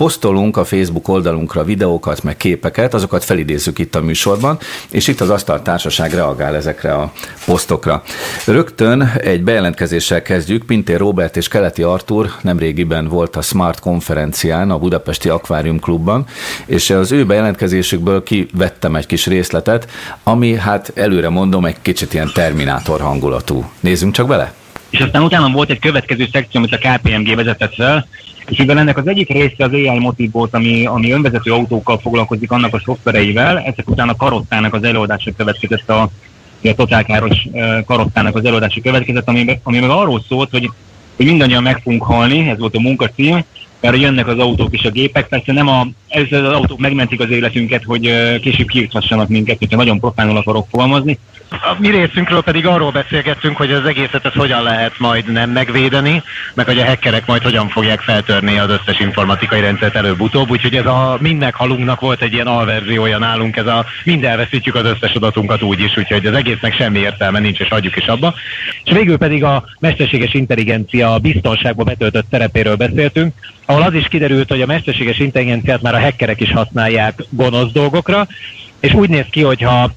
posztolunk a Facebook oldalunkra videókat, meg képeket, azokat felidézzük itt a műsorban, és itt az Asztal Társaság reagál ezekre a posztokra. Rögtön egy bejelentkezéssel kezdjük. Pintér Robert és Keleti Artur nemrégiben volt a Smart konferencián a Budapesti Akvárium Klubban, és az ő bejelentkezésükből kivettem egy kis részletet, ami hát előre mondom egy kicsit ilyen terminátor hangulatú. Nézzünk csak bele! És aztán utána volt egy következő szekció, amit a KPMG vezetett fel, és mivel ennek az egyik része az AI motív volt, ami, ami önvezető autókkal foglalkozik, annak a szoftvereivel, ezek után a karottának az előadása következett a, a totálkáros karottának az előadása következett, ami, ami meg arról szólt, hogy, hogy mindannyian meg fogunk halni, ez volt a munkacím, mert jönnek az autók és a gépek, persze nem a, ez az autók megmentik az életünket, hogy később kiirthassanak minket, hogyha nagyon profánul akarok fogalmazni. A mi részünkről pedig arról beszélgettünk, hogy az egészet ez hogyan lehet majd nem megvédeni, meg hogy a hackerek majd hogyan fogják feltörni az összes informatikai rendszert előbb-utóbb, úgyhogy ez a mindnek halunknak volt egy ilyen alverziója nálunk, ez a mind elveszítjük az összes adatunkat úgy is, úgyhogy az egésznek semmi értelme nincs, és hagyjuk is abba. És végül pedig a mesterséges intelligencia biztonságba betöltött szerepéről beszéltünk, ahol az is kiderült, hogy a mesterséges intelligenciát már a hackerek is használják gonosz dolgokra, és úgy néz ki, hogyha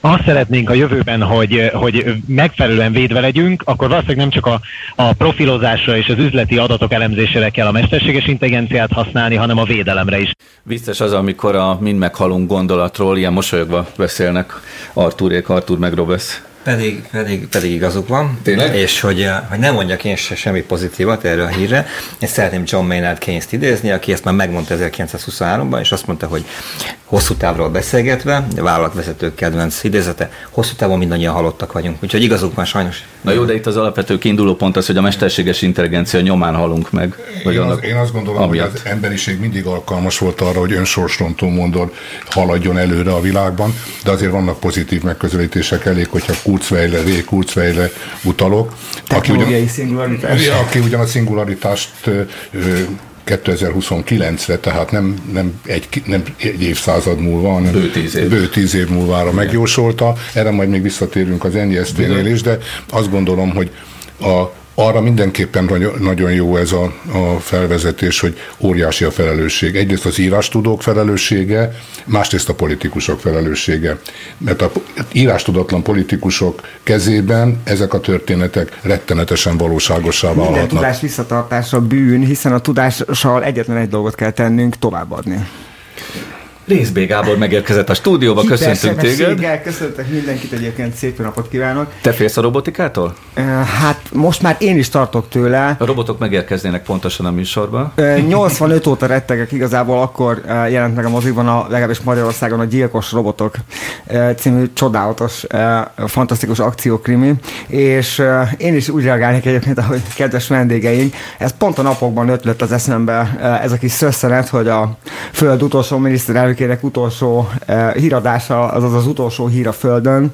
azt szeretnénk a jövőben, hogy, hogy megfelelően védve legyünk, akkor valószínűleg nem csak a, a profilozásra és az üzleti adatok elemzésére kell a mesterséges intelligenciát használni, hanem a védelemre is. Biztos az, amikor a mind meghalunk gondolatról ilyen mosolyogva beszélnek Artúrék, Artúr meg Robesz. Pedig, pedig, pedig igazuk van. Tényleg? És hogy, eh, hogy nem mondjak én se semmi pozitívat erre a hírre. Én szeretném John Maynard Keynes-t idézni, aki ezt már megmondta 1923-ban, és azt mondta, hogy hosszú távról beszélgetve, vállalatvezetők kedvenc idézete, hosszú távon mindannyian halottak vagyunk. Úgyhogy igazuk van sajnos. Na jó, de itt az alapvető kiinduló pont az, hogy a mesterséges intelligencia nyomán halunk meg. Vagy én, az, én azt gondolom, amiatt. hogy az emberiség mindig alkalmas volt arra, hogy önsorsrontó mondod, haladjon előre a világban, de azért vannak pozitív megközelítések elég, hogyha Kurzweile, Ray Kurzweile utalok. Aki ugyan, szingularitás. Aki ugyan a szingularitást 2029-re, tehát nem, nem, egy, nem egy évszázad múlva, hanem bő tíz év, bő tíz év múlvára megjósolta. Erre majd még visszatérünk az NIST-nél is, de azt gondolom, hogy a arra mindenképpen nagyon jó ez a, a felvezetés, hogy óriási a felelősség. Egyrészt az írástudók felelőssége, másrészt a politikusok felelőssége. Mert a írástudatlan politikusok kezében ezek a történetek rettenetesen valóságossá válhatnak. Minden tudás visszatartása bűn, hiszen a tudással egyetlen egy dolgot kell tennünk, továbbadni. Részbé Gábor megérkezett a stúdióba, köszöntünk téged. Köszöntök mindenkit, egyébként szép napot kívánok. Te félsz a robotikától? Hát most már én is tartok tőle. A robotok megérkeznének pontosan a műsorba. 85 óta rettegek, igazából akkor jelent meg a moziban, a, legalábbis Magyarországon a Gyilkos Robotok című csodálatos, fantasztikus akciókrimi, és én is úgy reagálnék egyébként, ahogy kedves vendégeink. Ez pont a napokban ötlött az eszembe ez a kis szösszenet, hogy a föld utolsó miniszterelnök elnökének utolsó híradása, azaz az utolsó hír a Földön.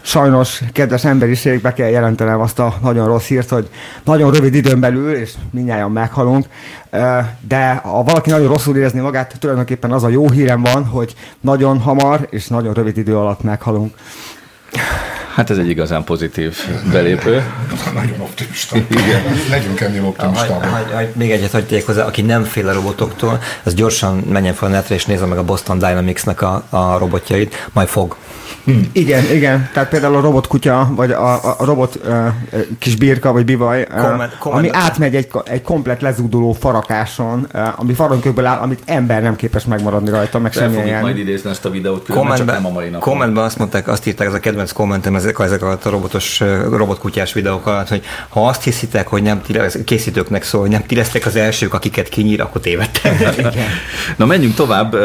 Sajnos, kedves emberiség, be kell jelentenem azt a nagyon rossz hírt, hogy nagyon rövid időn belül, és mindjárt meghalunk, de ha valaki nagyon rosszul érezni magát, tulajdonképpen az a jó hírem van, hogy nagyon hamar és nagyon rövid idő alatt meghalunk. Hát ez egy igazán pozitív belépő. Nagyon optimista. Igen. Legyünk ennél optimistábbak. Még egyet hagyják hozzá, aki nem fél a robotoktól, az gyorsan menjen fel a netre és nézze meg a Boston Dynamics-nek a, a robotjait, majd fog. Hmm. Igen, igen. Tehát például a robotkutya, vagy a, a robot uh, kis birka, vagy bivaj, uh, comment, comment. ami átmegy egy, egy komplet lezúduló farakáson, uh, ami faronkökből áll, amit ember nem képes megmaradni rajta, meg semmilyen ilyen. majd idézni ezt a videót, különben csak nem a mai napon. Kommentben azt mondták, azt írták, ez a kedvenc kommentem ezek, ezek a robotos, robotkutyás videók alatt, hogy ha azt hiszitek, hogy nem ti, készítőknek szól, hogy nem ti lesztek az elsők, akiket kinyír, akkor tévedtek. Na menjünk tovább.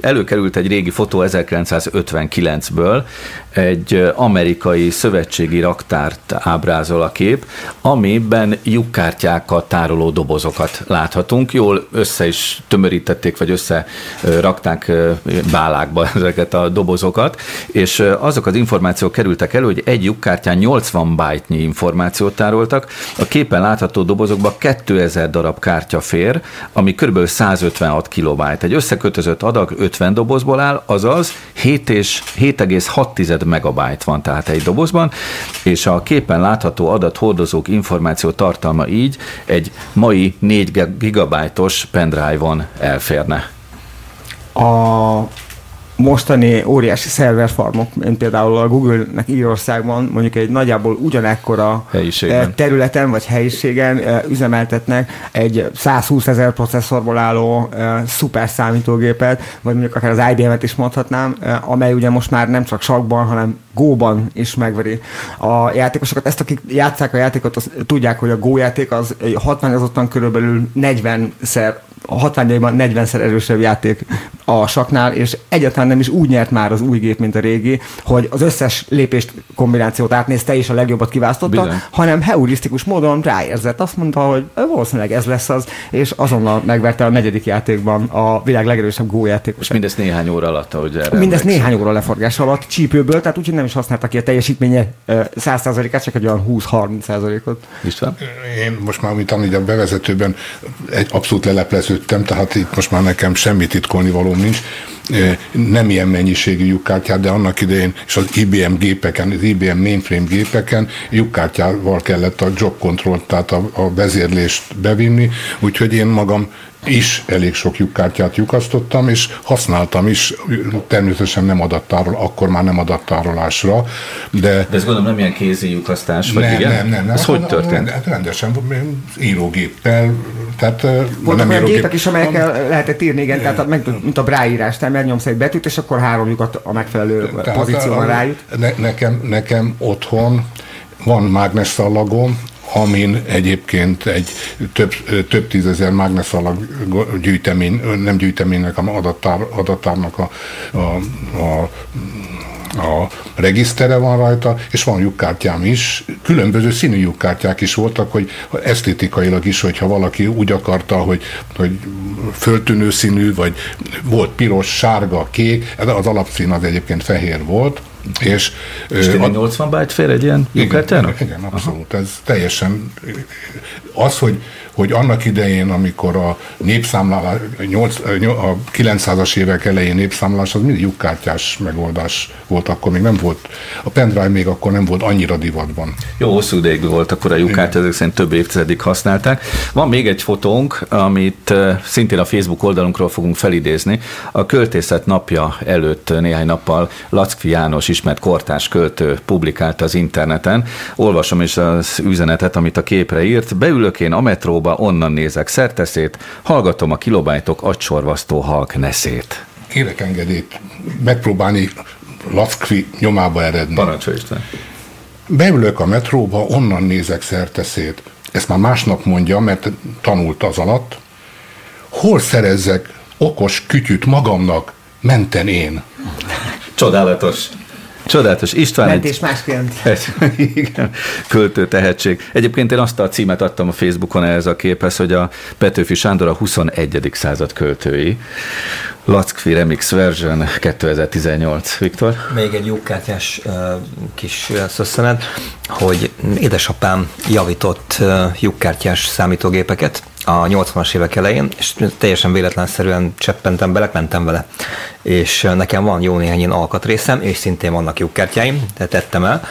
Előkerült egy régi fotó 1959-ből, egy amerikai szövetségi raktárt ábrázol a kép, amiben lyukkártyákat tároló dobozokat láthatunk. Jól össze is tömörítették, vagy össze rakták bálákba ezeket a dobozokat, és azok az információk kerültek elő, hogy egy lyukkártyán 80 byte-nyi információt tároltak, a képen látható dobozokba 2000 darab kártya fér, ami kb. 156 kilobyte. Egy összekötözött adag 50 dobozból áll, azaz 7 és 7,6 megabyte van tehát egy dobozban, és a képen látható adathordozók információ tartalma így egy mai 4 gigabájtos pendrive-on elférne. A mostani óriási szerverfarmok, mint például a Google-nek Írországban mondjuk egy nagyjából ugyanekkora Helyiségben. eh, területen vagy helyiségen eh, üzemeltetnek egy 120 ezer processzorból álló eh, szuper számítógépet, vagy mondjuk akár az IBM-et is mondhatnám, amely ugye most már nem csak sakban, hanem Go-ban is megveri a játékosokat. Ezt, akik játszák a játékot, az, tudják, hogy a Go játék az hatványozottan körülbelül 40-szer a hatványaiban 40-szer erősebb játék a saknál, és egyáltalán nem is úgy nyert már az új gép, mint a régi, hogy az összes lépést kombinációt átnézte és a legjobbat kiválasztotta, Bizony. hanem heurisztikus módon ráérzett. Azt mondta, hogy valószínűleg ez lesz az, és azonnal megverte a negyedik játékban a világ legerősebb Go És mindezt néhány óra alatt, ahogy erre Mindezt emlékszem. néhány óra leforgás alatt csípőből, tehát úgyhogy nem is használta ki a teljesítménye ö, 100%-át, csak egy olyan 20-30%-ot. István? Én most már, amit a bevezetőben egy abszolút lelepleződtem, tehát itt most már nekem semmi titkolni valóm nincs. Nem ilyen mennyiségű lyukkártyát, de annak idején, és az IBM gépeken, az IBM mainframe gépeken lyukkártyával kellett a job control, tehát a, a vezérlést bevinni, úgyhogy én magam is elég sok lyukkártyát lyukasztottam, és használtam is, természetesen nem adattárol, akkor már nem adattárolásra, de De ez gondolom nem ilyen kézi lyukasztás, vagy nem, igen? nem, nem, nem. Ez Hát, hogy történt? hát Rendesen, írógéppel, tehát eh, Voltak olyan írógép- gépek is, amelyekkel lehetett írni, igen, tehát meg, mint a bráírás, tehát megnyomsz egy betűt, és akkor három lyukat a megfelelő Tehát pozícióban rájut. Ne, nekem, nekem otthon van mágnesszallagom, amin egyébként egy több, több tízezer mágneszalag gyűjtemény, nem gyűjteménynek, hanem adattár, adattárnak a, a, a a regisztere van rajta, és van lyukkártyám is. Különböző színű lyukkártyák is voltak, hogy esztétikailag is, hogyha valaki úgy akarta, hogy, hogy föltűnő színű, vagy volt piros, sárga, kék, az alapszín az egyébként fehér volt, és, És tényleg 80 byte fér egy ilyen lyukkártyának? igen, igen, abszolút. Ez teljesen az, hogy, hogy annak idején, amikor a népszámlálás, 8, a 900-as évek elején népszámlálás, az mindig lyukkártyás megoldás volt, akkor még nem volt, a pendrive még akkor nem volt annyira divatban. Jó, hosszú ideig volt akkor a lyukkártya, ezek szerint több évtizedig használták. Van még egy fotónk, amit szintén a Facebook oldalunkról fogunk felidézni. A költészet napja előtt néhány nappal Lackfi János ismert kortárs költő publikálta az interneten. Olvasom is az üzenetet, amit a képre írt. Beülök én a metróba, onnan nézek szerteszét, hallgatom a kilobájtok agysorvasztó halk neszét. Kérek engedélyt megpróbálni Lackfi nyomába eredni. Parancsolj István. Beülök a metróba, onnan nézek szerteszét. Ezt már másnap mondja, mert tanult az alatt. Hol szerezzek okos kütyüt magamnak, menten én? Csodálatos. Csodálatos. István egy Mentés másként. egy, igen, költő tehetség. Egyébként én azt a címet adtam a Facebookon ehhez a képhez, hogy a Petőfi Sándor a 21. század költői. Lackfi Remix Version 2018. Viktor? Még egy lyukkártyás uh, kis szösszenet, hogy édesapám javított uh, lyukkártyás számítógépeket a 80-as évek elején, és teljesen véletlenszerűen cseppentem bele, mentem vele. És nekem van jó néhány ilyen alkatrészem, és szintén vannak lyukkártyáim, tehát tettem el.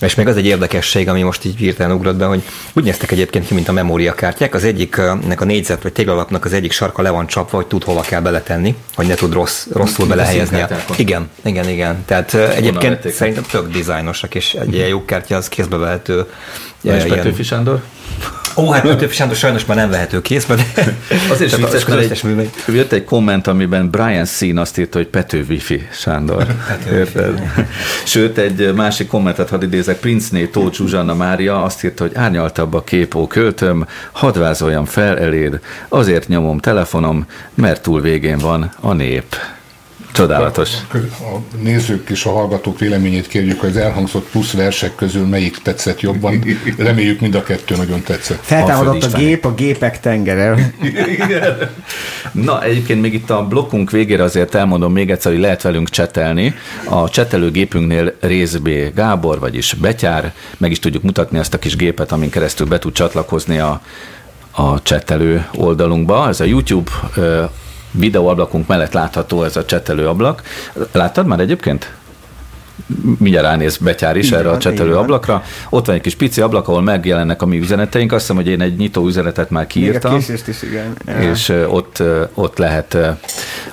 És még az egy érdekesség, ami most így hirtelen ugrott be, hogy úgy néztek egyébként ki, mint a memóriakártyák. Az egyiknek a négyzet vagy téglalapnak az egyik sarka le van csapva, hogy tud hova kell beletenni, hogy ne tud rossz, rosszul belehelyezni. Igen, igen, igen. Tehát ö, egyébként szerintem tök dizájnosak, és egy ilyen lyukkártya az kézbe vehető. És Petőfi Sándor? Ó, hát Petőfi Sándor sajnos már nem vehető kézbe, de Azért is vicces, az mert közöttes művei. egy, jött egy komment, amiben Brian Szín azt írta, hogy Pető Wifi Sándor. Érted? Sőt, egy másik kommentet hadd idézek, Princné Tóth Zsuzsanna Mária azt írta, hogy árnyaltabb a kép, ó költöm, hadd vázoljam fel eléd, azért nyomom telefonom, mert túl végén van a nép. Csodálatos. A nézők és a hallgatók véleményét kérjük, hogy az elhangzott plusz versek közül melyik tetszett jobban. Reméljük mind a kettő nagyon tetszett. Feltámadott a gép, a gépek tengere. Na, egyébként még itt a blokkunk végére azért elmondom még egyszer, hogy lehet velünk csetelni. A csetelőgépünknél Rész B. Gábor, vagyis Betyár, meg is tudjuk mutatni azt a kis gépet, amin keresztül be tud csatlakozni a, a csetelő oldalunkba. Ez a YouTube videóablakunk mellett látható ez a csetelő ablak. Láttad már egyébként? mindjárt ránéz Betyár is Igen, erre a csetelő ablakra. Ott van egy kis pici ablak, ahol megjelennek a mi üzeneteink. Azt hiszem, hogy én egy nyitó üzenetet már kiírtam. Még a is, igen. És ott, ott, lehet,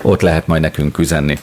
ott lehet majd nekünk üzenni.